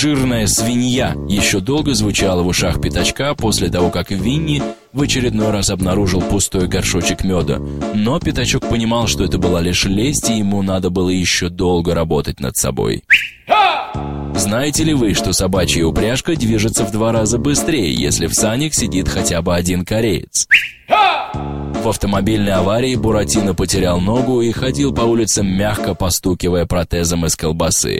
«жирная свинья» еще долго звучала в ушах пятачка после того, как Винни в очередной раз обнаружил пустой горшочек меда. Но пятачок понимал, что это была лишь лесть, и ему надо было еще долго работать над собой. Знаете ли вы, что собачья упряжка движется в два раза быстрее, если в санях сидит хотя бы один кореец? В автомобильной аварии Буратино потерял ногу и ходил по улицам, мягко постукивая протезом из колбасы.